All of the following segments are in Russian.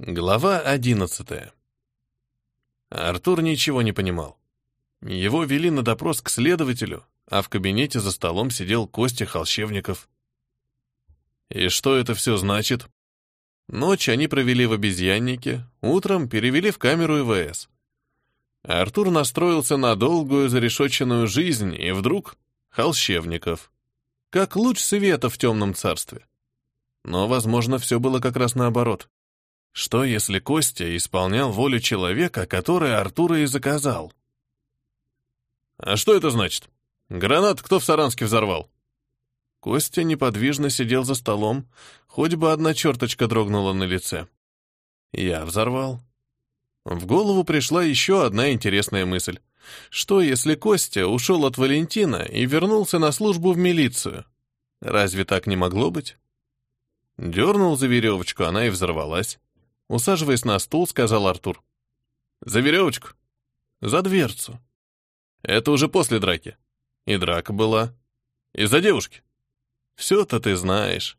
Глава одиннадцатая. Артур ничего не понимал. Его вели на допрос к следователю, а в кабинете за столом сидел Костя Холщевников. И что это все значит? Ночь они провели в обезьяннике, утром перевели в камеру ИВС. Артур настроился на долгую зарешоченную жизнь, и вдруг Холщевников. Как луч света в темном царстве. Но, возможно, все было как раз наоборот. Что, если Костя исполнял волю человека, который Артура и заказал? «А что это значит? Гранат кто в Саранске взорвал?» Костя неподвижно сидел за столом, хоть бы одна черточка дрогнула на лице. «Я взорвал». В голову пришла еще одна интересная мысль. Что, если Костя ушел от Валентина и вернулся на службу в милицию? Разве так не могло быть? Дернул за веревочку, она и взорвалась. Усаживаясь на стул, сказал Артур. «За веревочку?» «За дверцу». «Это уже после драки». «И драка была». «Из-за девушки». «Все-то ты знаешь».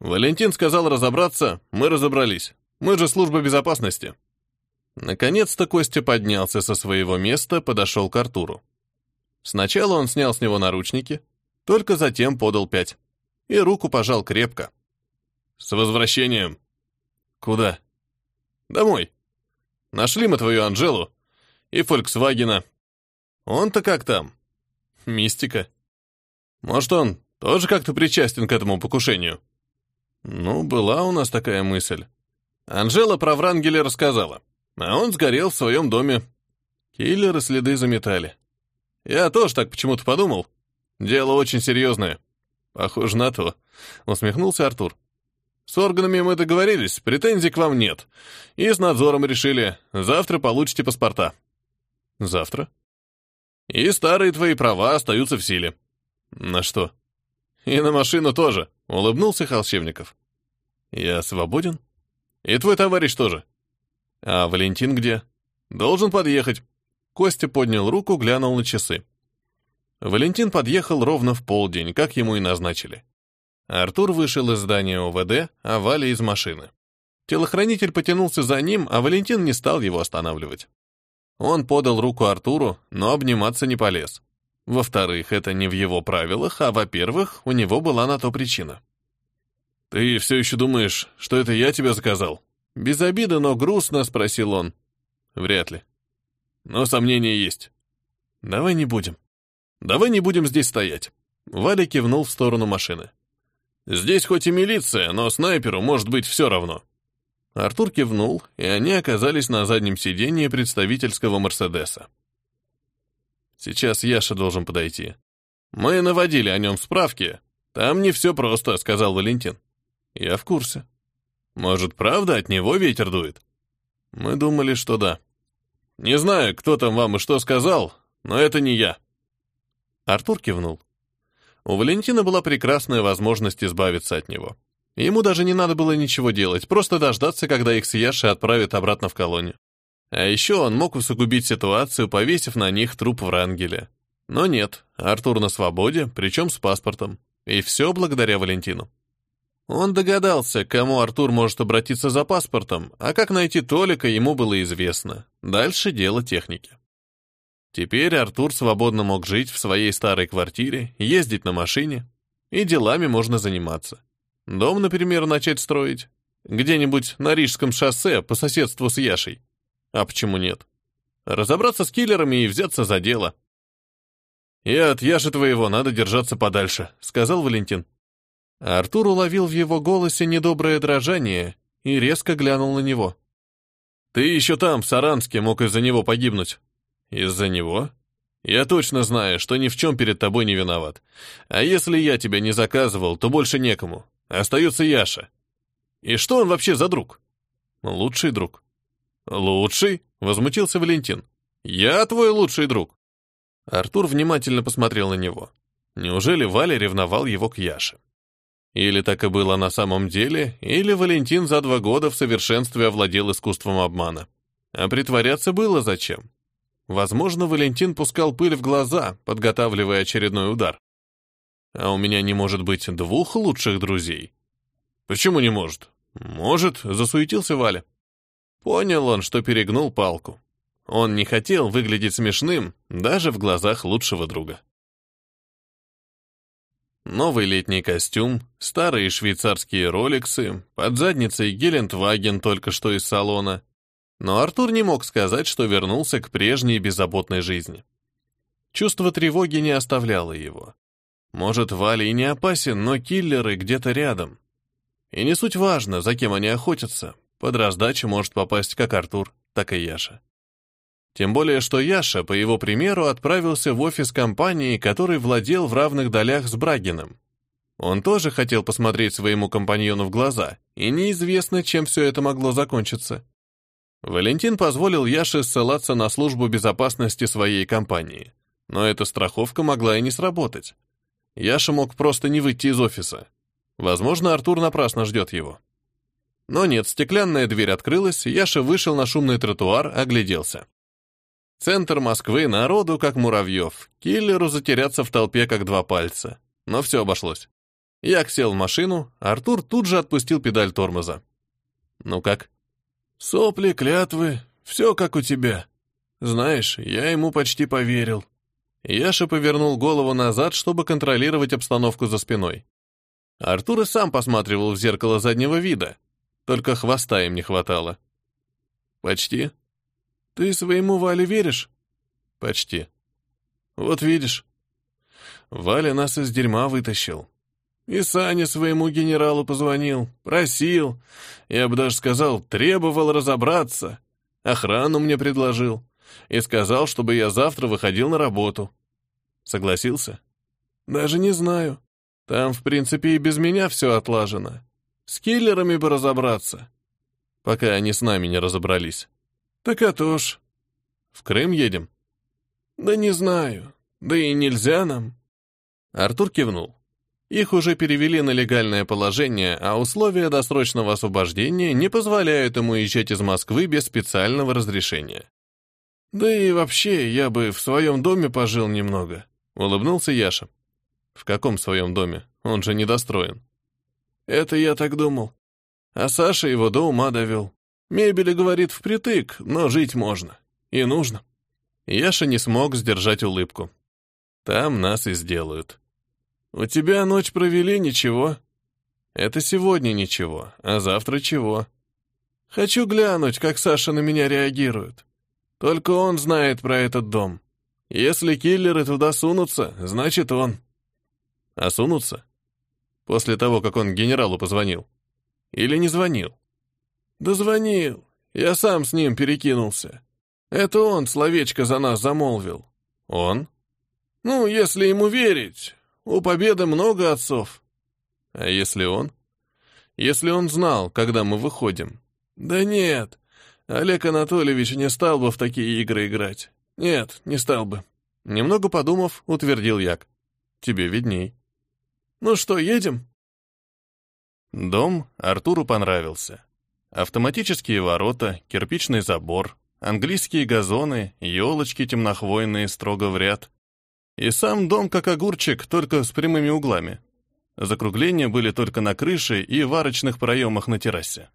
Валентин сказал разобраться, мы разобрались. Мы же служба безопасности. Наконец-то Костя поднялся со своего места, подошел к Артуру. Сначала он снял с него наручники, только затем подал пять. И руку пожал крепко. «С возвращением!» «Куда?» «Домой. Нашли мы твою Анжелу и Фольксвагена. Он-то как там?» «Мистика. Может, он тоже как-то причастен к этому покушению?» «Ну, была у нас такая мысль. Анжела про Врангеля рассказала, а он сгорел в своем доме. Киллеры следы заметали. Я тоже так почему-то подумал. Дело очень серьезное. Похоже на то», — усмехнулся Артур. С органами мы договорились, претензий к вам нет. И с надзором решили, завтра получите паспорта. Завтра? И старые твои права остаются в силе. На что? И на машину тоже, улыбнулся Холщевников. Я свободен? И твой товарищ тоже. А Валентин где? Должен подъехать. Костя поднял руку, глянул на часы. Валентин подъехал ровно в полдень, как ему и назначили. Артур вышел из здания ОВД, а Валя из машины. Телохранитель потянулся за ним, а Валентин не стал его останавливать. Он подал руку Артуру, но обниматься не полез. Во-вторых, это не в его правилах, а во-первых, у него была на то причина. «Ты все еще думаешь, что это я тебя заказал?» Без обиды, но грустно спросил он. «Вряд ли. Но сомнения есть. Давай не будем. Давай не будем здесь стоять». Валя кивнул в сторону машины. Здесь хоть и милиция, но снайперу может быть все равно. Артур кивнул, и они оказались на заднем сиденье представительского Мерседеса. Сейчас Яша должен подойти. Мы наводили о нем справки. Там не все просто, сказал Валентин. Я в курсе. Может, правда от него ветер дует? Мы думали, что да. Не знаю, кто там вам и что сказал, но это не я. Артур кивнул. У Валентина была прекрасная возможность избавиться от него. Ему даже не надо было ничего делать, просто дождаться, когда их с Яшей отправят обратно в колонию. А еще он мог усугубить ситуацию, повесив на них труп Врангеля. Но нет, Артур на свободе, причем с паспортом. И все благодаря Валентину. Он догадался, к кому Артур может обратиться за паспортом, а как найти Толика, ему было известно. Дальше дело техники. Теперь Артур свободно мог жить в своей старой квартире, ездить на машине, и делами можно заниматься. Дом, например, начать строить. Где-нибудь на Рижском шоссе по соседству с Яшей. А почему нет? Разобраться с киллерами и взяться за дело. «И от Яши твоего надо держаться подальше», — сказал Валентин. Артур уловил в его голосе недоброе дрожание и резко глянул на него. «Ты еще там, в Саранске, мог из-за него погибнуть. Из-за него? Я точно знаю, что ни в чем перед тобой не виноват. А если я тебя не заказывал, то больше некому. Остается Яша. И что он вообще за друг? Лучший друг. Лучший? Возмутился Валентин. Я твой лучший друг. Артур внимательно посмотрел на него. Неужели Валя ревновал его к Яше? Или так и было на самом деле, или Валентин за два года в совершенстве овладел искусством обмана. А притворяться было зачем? Возможно, Валентин пускал пыль в глаза, подготавливая очередной удар. А у меня не может быть двух лучших друзей. Почему не может? Может, засуетился Валя. Понял он, что перегнул палку. Он не хотел выглядеть смешным даже в глазах лучшего друга. Новый летний костюм, старые швейцарские роликсы, под задницей Гелендваген только что из салона. Но Артур не мог сказать, что вернулся к прежней беззаботной жизни. Чувство тревоги не оставляло его. Может, Валя и не опасен, но киллеры где-то рядом. И не суть важно, за кем они охотятся. Под раздачу может попасть как Артур, так и Яша. Тем более, что Яша, по его примеру, отправился в офис компании, который владел в равных долях с Брагиным. Он тоже хотел посмотреть своему компаньону в глаза, и неизвестно, чем все это могло закончиться. Валентин позволил Яше ссылаться на службу безопасности своей компании, но эта страховка могла и не сработать. Яша мог просто не выйти из офиса. Возможно, Артур напрасно ждет его. Но нет, стеклянная дверь открылась, Яша вышел на шумный тротуар, огляделся. Центр Москвы, народу как муравьев. Киллеру затеряться в толпе как два пальца. Но все обошлось. Я сел в машину, Артур тут же отпустил педаль тормоза. «Ну как?» «Сопли, клятвы, все как у тебя. Знаешь, я ему почти поверил». Яша повернул голову назад, чтобы контролировать обстановку за спиной. Артур и сам посматривал в зеркало заднего вида, только хвоста им не хватало. «Почти», ты своему Вале веришь? Почти. Вот видишь. Валя нас из дерьма вытащил. И Саня своему генералу позвонил, просил, я бы даже сказал, требовал разобраться. Охрану мне предложил и сказал, чтобы я завтра выходил на работу. Согласился? Даже не знаю. Там, в принципе, и без меня все отлажено. С киллерами бы разобраться. Пока они с нами не разобрались. «Так а то ж. В Крым едем?» «Да не знаю. Да и нельзя нам». Артур кивнул. Их уже перевели на легальное положение, а условия досрочного освобождения не позволяют ему уезжать из Москвы без специального разрешения. «Да и вообще, я бы в своем доме пожил немного», — улыбнулся Яша. «В каком своем доме? Он же недостроен». «Это я так думал. А Саша его до ума довел. Мебели, говорит, впритык, но жить можно. И нужно. Яша не смог сдержать улыбку. Там нас и сделают. У тебя ночь провели, ничего? Это сегодня ничего, а завтра чего? Хочу глянуть, как Саша на меня реагирует. Только он знает про этот дом. Если киллеры туда сунутся, значит он. А сунутся? После того, как он генералу позвонил? Или не звонил? «Дозвонил. Я сам с ним перекинулся. Это он словечко за нас замолвил». «Он?» «Ну, если ему верить, у Победы много отцов». «А если он?» «Если он знал, когда мы выходим». «Да нет, Олег Анатольевич не стал бы в такие игры играть. Нет, не стал бы». Немного подумав, утвердил Як. «Тебе видней». «Ну что, едем?» Дом Артуру понравился. Автоматические ворота, кирпичный забор, английские газоны, елочки темнохвойные строго в ряд. И сам дом как огурчик, только с прямыми углами. Закругления были только на крыше и в арочных проемах на террасе.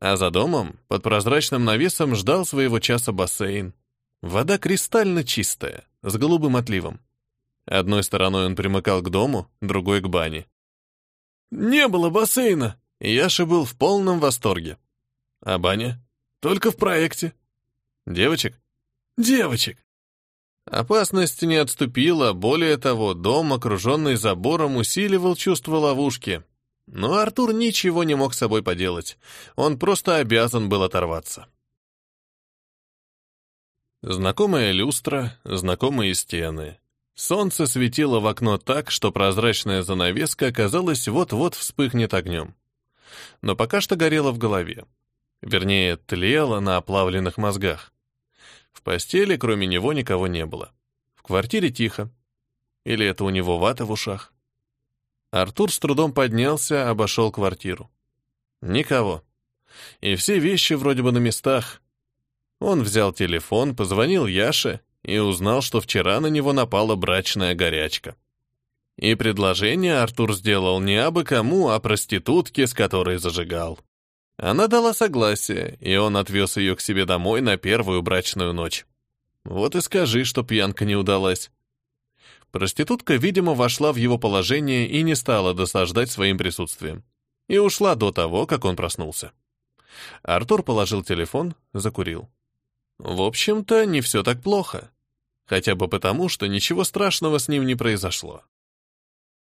А за домом, под прозрачным навесом, ждал своего часа бассейн. Вода кристально чистая, с голубым отливом. Одной стороной он примыкал к дому, другой — к бане. «Не было бассейна!» Яша был в полном восторге. А баня? Только в проекте. Девочек? Девочек. Опасность не отступила, более того, дом, окруженный забором, усиливал чувство ловушки. Но Артур ничего не мог с собой поделать. Он просто обязан был оторваться. Знакомая люстра, знакомые стены. Солнце светило в окно так, что прозрачная занавеска, казалось, вот-вот вспыхнет огнем но пока что горела в голове. Вернее, тлела на оплавленных мозгах. В постели, кроме него, никого не было. В квартире тихо. Или это у него вата в ушах? Артур с трудом поднялся, обошел квартиру. Никого. И все вещи вроде бы на местах. Он взял телефон, позвонил Яше и узнал, что вчера на него напала брачная горячка. И предложение Артур сделал не абы кому, а проститутке, с которой зажигал. Она дала согласие, и он отвез ее к себе домой на первую брачную ночь. Вот и скажи, что пьянка не удалась. Проститутка, видимо, вошла в его положение и не стала досаждать своим присутствием. И ушла до того, как он проснулся. Артур положил телефон, закурил. В общем-то, не все так плохо. Хотя бы потому, что ничего страшного с ним не произошло.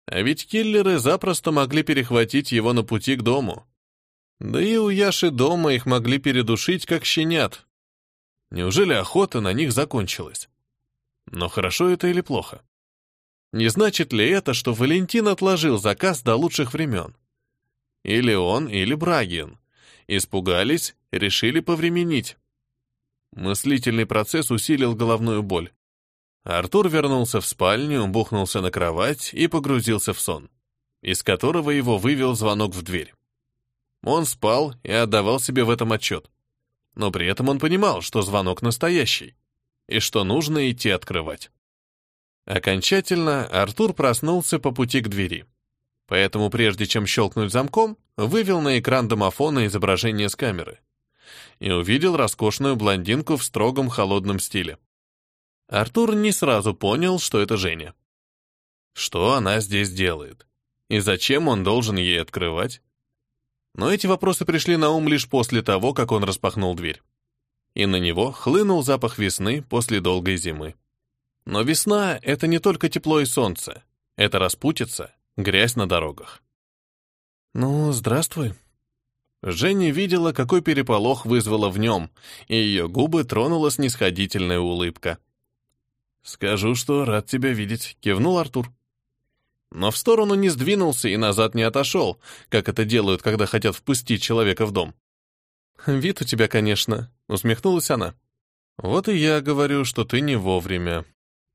А ведь киллеры запросто могли перехватить его на пути к дому. Да и у Яши дома их могли передушить, как щенят. Неужели охота на них закончилась? Но хорошо это или плохо? Не значит ли это, что Валентин отложил заказ до лучших времен? Или он, или Брагин. Испугались, решили повременить. Мыслительный процесс усилил головную боль. Артур вернулся в спальню, бухнулся на кровать и погрузился в сон, из которого его вывел звонок в дверь. Он спал и отдавал себе в этом отчет. Но при этом он понимал, что звонок настоящий, и что нужно идти открывать. Окончательно Артур проснулся по пути к двери. Поэтому прежде чем щелкнуть замком, вывел на экран домофона изображение с камеры и увидел роскошную блондинку в строгом холодном стиле. Артур не сразу понял, что это Женя. Что она здесь делает? И зачем он должен ей открывать? Но эти вопросы пришли на ум лишь после того, как он распахнул дверь. И на него хлынул запах весны после долгой зимы. Но весна — это не только тепло и солнце. Это распутица, грязь на дорогах. «Ну, здравствуй». Женя видела, какой переполох вызвала в нем, и ее губы тронула снисходительная улыбка. «Скажу, что рад тебя видеть», — кивнул Артур. Но в сторону не сдвинулся и назад не отошел, как это делают, когда хотят впустить человека в дом. «Вид у тебя, конечно», — усмехнулась она. «Вот и я говорю, что ты не вовремя.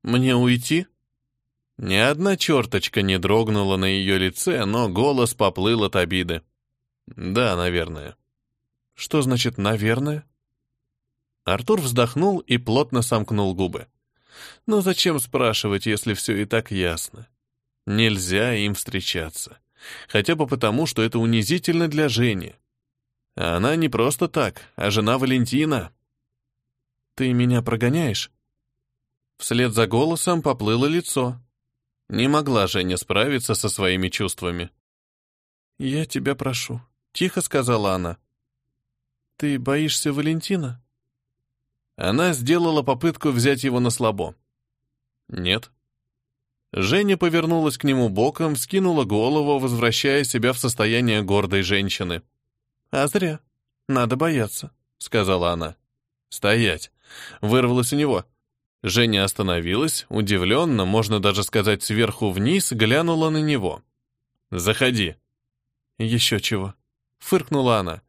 Мне уйти?» Ни одна черточка не дрогнула на ее лице, но голос поплыл от обиды. «Да, наверное». «Что значит «наверное»?» Артур вздохнул и плотно сомкнул губы. Но зачем спрашивать, если все и так ясно? Нельзя им встречаться. Хотя бы потому, что это унизительно для Жени. А она не просто так, а жена Валентина. «Ты меня прогоняешь?» Вслед за голосом поплыло лицо. Не могла Женя справиться со своими чувствами. «Я тебя прошу», — тихо сказала она. «Ты боишься Валентина?» Она сделала попытку взять его на слабо. Нет. Женя повернулась к нему боком, скинула голову, возвращая себя в состояние гордой женщины. «А зря. Надо бояться», — сказала она. «Стоять!» — вырвалось у него. Женя остановилась, удивленно, можно даже сказать сверху вниз, глянула на него. «Заходи». «Еще чего?» — фыркнула она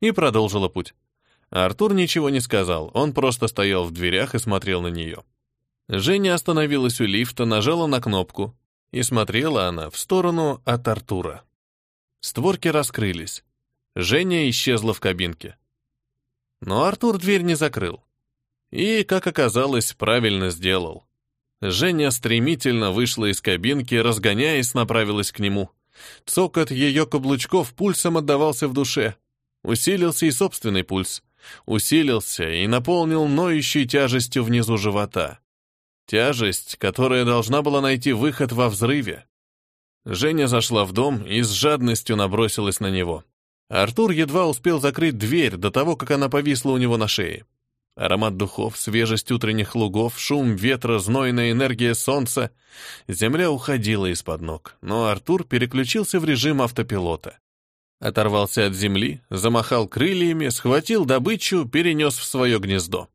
и продолжила путь. Артур ничего не сказал, он просто стоял в дверях и смотрел на нее. Женя остановилась у лифта, нажала на кнопку, и смотрела она в сторону от Артура. Створки раскрылись. Женя исчезла в кабинке. Но Артур дверь не закрыл. И, как оказалось, правильно сделал. Женя стремительно вышла из кабинки, разгоняясь, направилась к нему. Цокот ее каблучков пульсом отдавался в душе. Усилился и собственный пульс усилился и наполнил ноющей тяжестью внизу живота. Тяжесть, которая должна была найти выход во взрыве. Женя зашла в дом и с жадностью набросилась на него. Артур едва успел закрыть дверь до того, как она повисла у него на шее. Аромат духов, свежесть утренних лугов, шум ветра, знойная энергия солнца. Земля уходила из-под ног, но Артур переключился в режим автопилота. Оторвался от земли, замахал крыльями, схватил добычу, перенес в свое гнездо.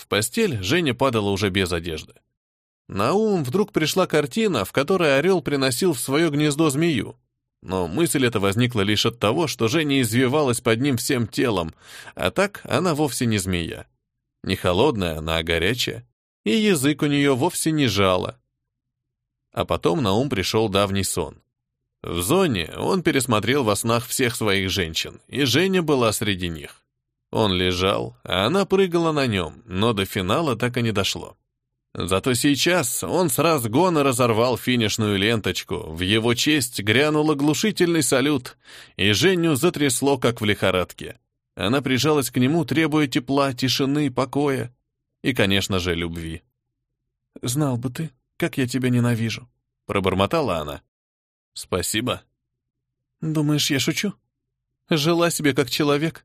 В постель Женя падала уже без одежды. На ум вдруг пришла картина, в которой орел приносил в свое гнездо змею. Но мысль эта возникла лишь от того, что Женя извивалась под ним всем телом, а так она вовсе не змея. Не холодная она, а горячая. И язык у нее вовсе не жало. А потом на ум пришел давний сон. В зоне он пересмотрел во снах всех своих женщин, и Женя была среди них. Он лежал, а она прыгала на нем, но до финала так и не дошло. Зато сейчас он с разгона разорвал финишную ленточку, в его честь грянул оглушительный салют, и Женю затрясло, как в лихорадке. Она прижалась к нему, требуя тепла, тишины, покоя и, конечно же, любви. «Знал бы ты, как я тебя ненавижу», — пробормотала она. «Спасибо». «Думаешь, я шучу? Жила себе как человек».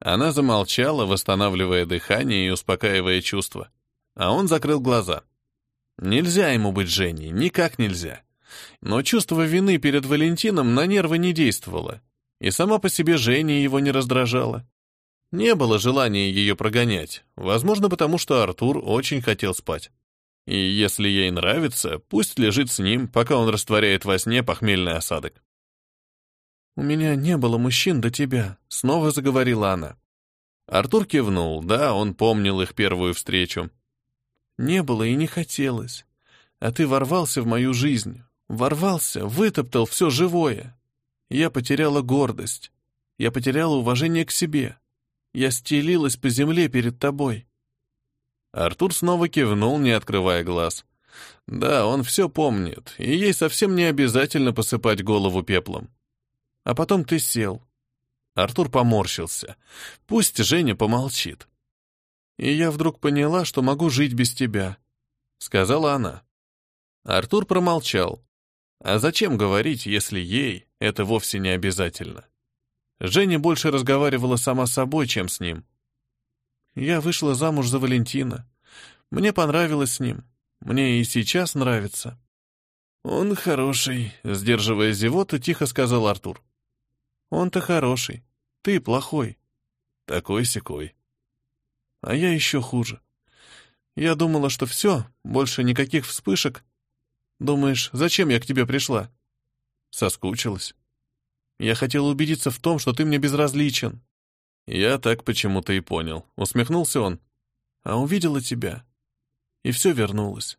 Она замолчала, восстанавливая дыхание и успокаивая чувства. А он закрыл глаза. Нельзя ему быть Женей, никак нельзя. Но чувство вины перед Валентином на нервы не действовало. И сама по себе Женя его не раздражала. Не было желания ее прогонять, возможно, потому что Артур очень хотел спать. И если ей нравится, пусть лежит с ним, пока он растворяет во сне похмельный осадок. «У меня не было мужчин до тебя», — снова заговорила она. Артур кивнул, да, он помнил их первую встречу. «Не было и не хотелось. А ты ворвался в мою жизнь. Ворвался, вытоптал все живое. Я потеряла гордость. Я потеряла уважение к себе. Я стелилась по земле перед тобой. Артур снова кивнул, не открывая глаз. Да, он все помнит, и ей совсем не обязательно посыпать голову пеплом. А потом ты сел. Артур поморщился. Пусть Женя помолчит. И я вдруг поняла, что могу жить без тебя, сказала она. Артур промолчал. А зачем говорить, если ей это вовсе не обязательно? Женя больше разговаривала сама с собой, чем с ним. Я вышла замуж за Валентина. Мне понравилось с ним. Мне и сейчас нравится. Он хороший, сдерживая зевоту, тихо сказал Артур. Он-то хороший. Ты плохой. Такой-сякой. А я еще хуже. Я думала, что все, больше никаких вспышек. Думаешь, зачем я к тебе пришла? Соскучилась. Я хотела убедиться в том, что ты мне безразличен. Я так почему-то и понял. Усмехнулся он. А увидела тебя. И все вернулось.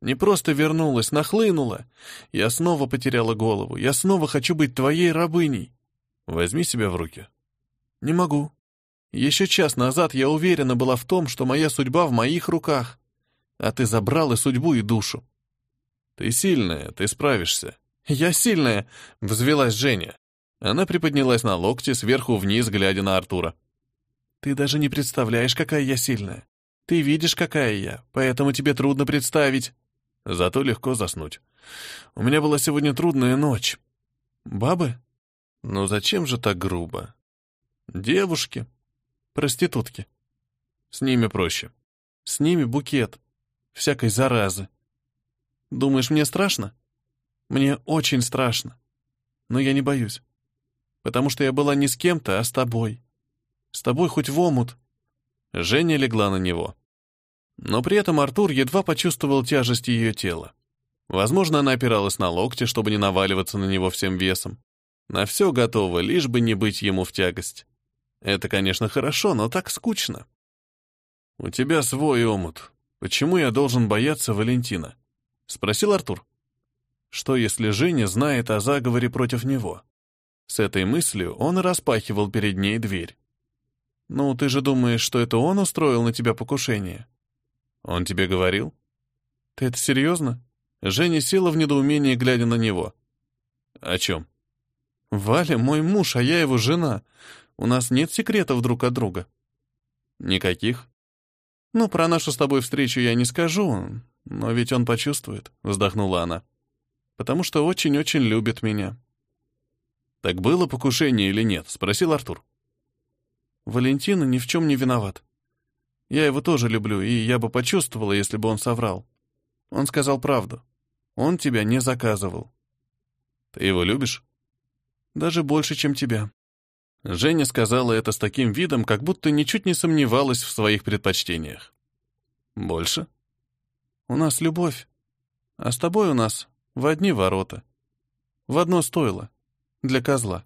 Не просто вернулось, нахлынуло. Я снова потеряла голову. Я снова хочу быть твоей рабыней. Возьми себя в руки. Не могу. Еще час назад я уверена была в том, что моя судьба в моих руках. А ты забрал и судьбу, и душу. Ты сильная, ты справишься. Я сильная, взвелась Женя. Она приподнялась на локте, сверху вниз, глядя на Артура. «Ты даже не представляешь, какая я сильная. Ты видишь, какая я, поэтому тебе трудно представить. Зато легко заснуть. У меня была сегодня трудная ночь. Бабы? Ну зачем же так грубо? Девушки. Проститутки. С ними проще. С ними букет. Всякой заразы. Думаешь, мне страшно? Мне очень страшно. Но я не боюсь потому что я была не с кем-то, а с тобой. С тобой хоть в омут». Женя легла на него. Но при этом Артур едва почувствовал тяжесть ее тела. Возможно, она опиралась на локти, чтобы не наваливаться на него всем весом. На все готово, лишь бы не быть ему в тягость. Это, конечно, хорошо, но так скучно. «У тебя свой омут. Почему я должен бояться Валентина?» — спросил Артур. «Что, если Женя знает о заговоре против него?» С этой мыслью он распахивал перед ней дверь. «Ну, ты же думаешь, что это он устроил на тебя покушение?» «Он тебе говорил?» «Ты это серьезно?» Женя села в недоумении, глядя на него. «О чем?» «Валя мой муж, а я его жена. У нас нет секретов друг от друга». «Никаких?» «Ну, про нашу с тобой встречу я не скажу, но ведь он почувствует», — вздохнула она. «Потому что очень-очень любит меня. «Так было покушение или нет?» — спросил Артур. «Валентина ни в чем не виноват. Я его тоже люблю, и я бы почувствовала, если бы он соврал. Он сказал правду. Он тебя не заказывал». «Ты его любишь?» «Даже больше, чем тебя». Женя сказала это с таким видом, как будто ничуть не сомневалась в своих предпочтениях. «Больше?» «У нас любовь, а с тобой у нас в одни ворота. В одно стоило для козла.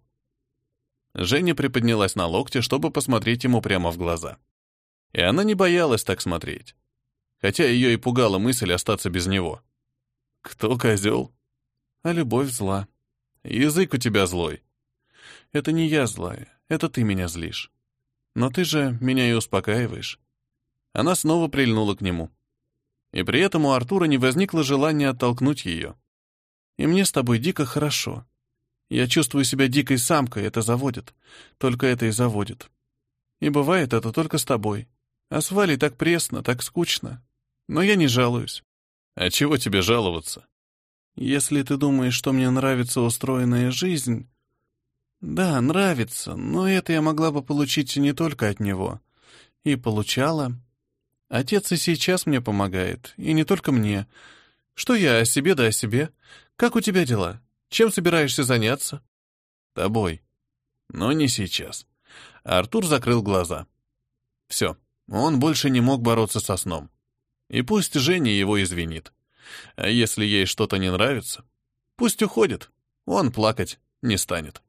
Женя приподнялась на локте, чтобы посмотреть ему прямо в глаза. И она не боялась так смотреть. Хотя ее и пугала мысль остаться без него. Кто козел? А любовь зла. Язык у тебя злой. Это не я злая, это ты меня злишь. Но ты же меня и успокаиваешь. Она снова прильнула к нему. И при этом у Артура не возникло желания оттолкнуть ее. «И мне с тобой дико хорошо. Я чувствую себя дикой самкой, это заводит. Только это и заводит. И бывает это только с тобой. А с Валей так пресно, так скучно. Но я не жалуюсь. А чего тебе жаловаться? Если ты думаешь, что мне нравится устроенная жизнь... Да, нравится, но это я могла бы получить не только от него. И получала. Отец и сейчас мне помогает, и не только мне. Что я о себе да о себе? Как у тебя дела? Чем собираешься заняться? Тобой. Но не сейчас. Артур закрыл глаза. Все, он больше не мог бороться со сном. И пусть Женя его извинит. А если ей что-то не нравится, пусть уходит, он плакать не станет.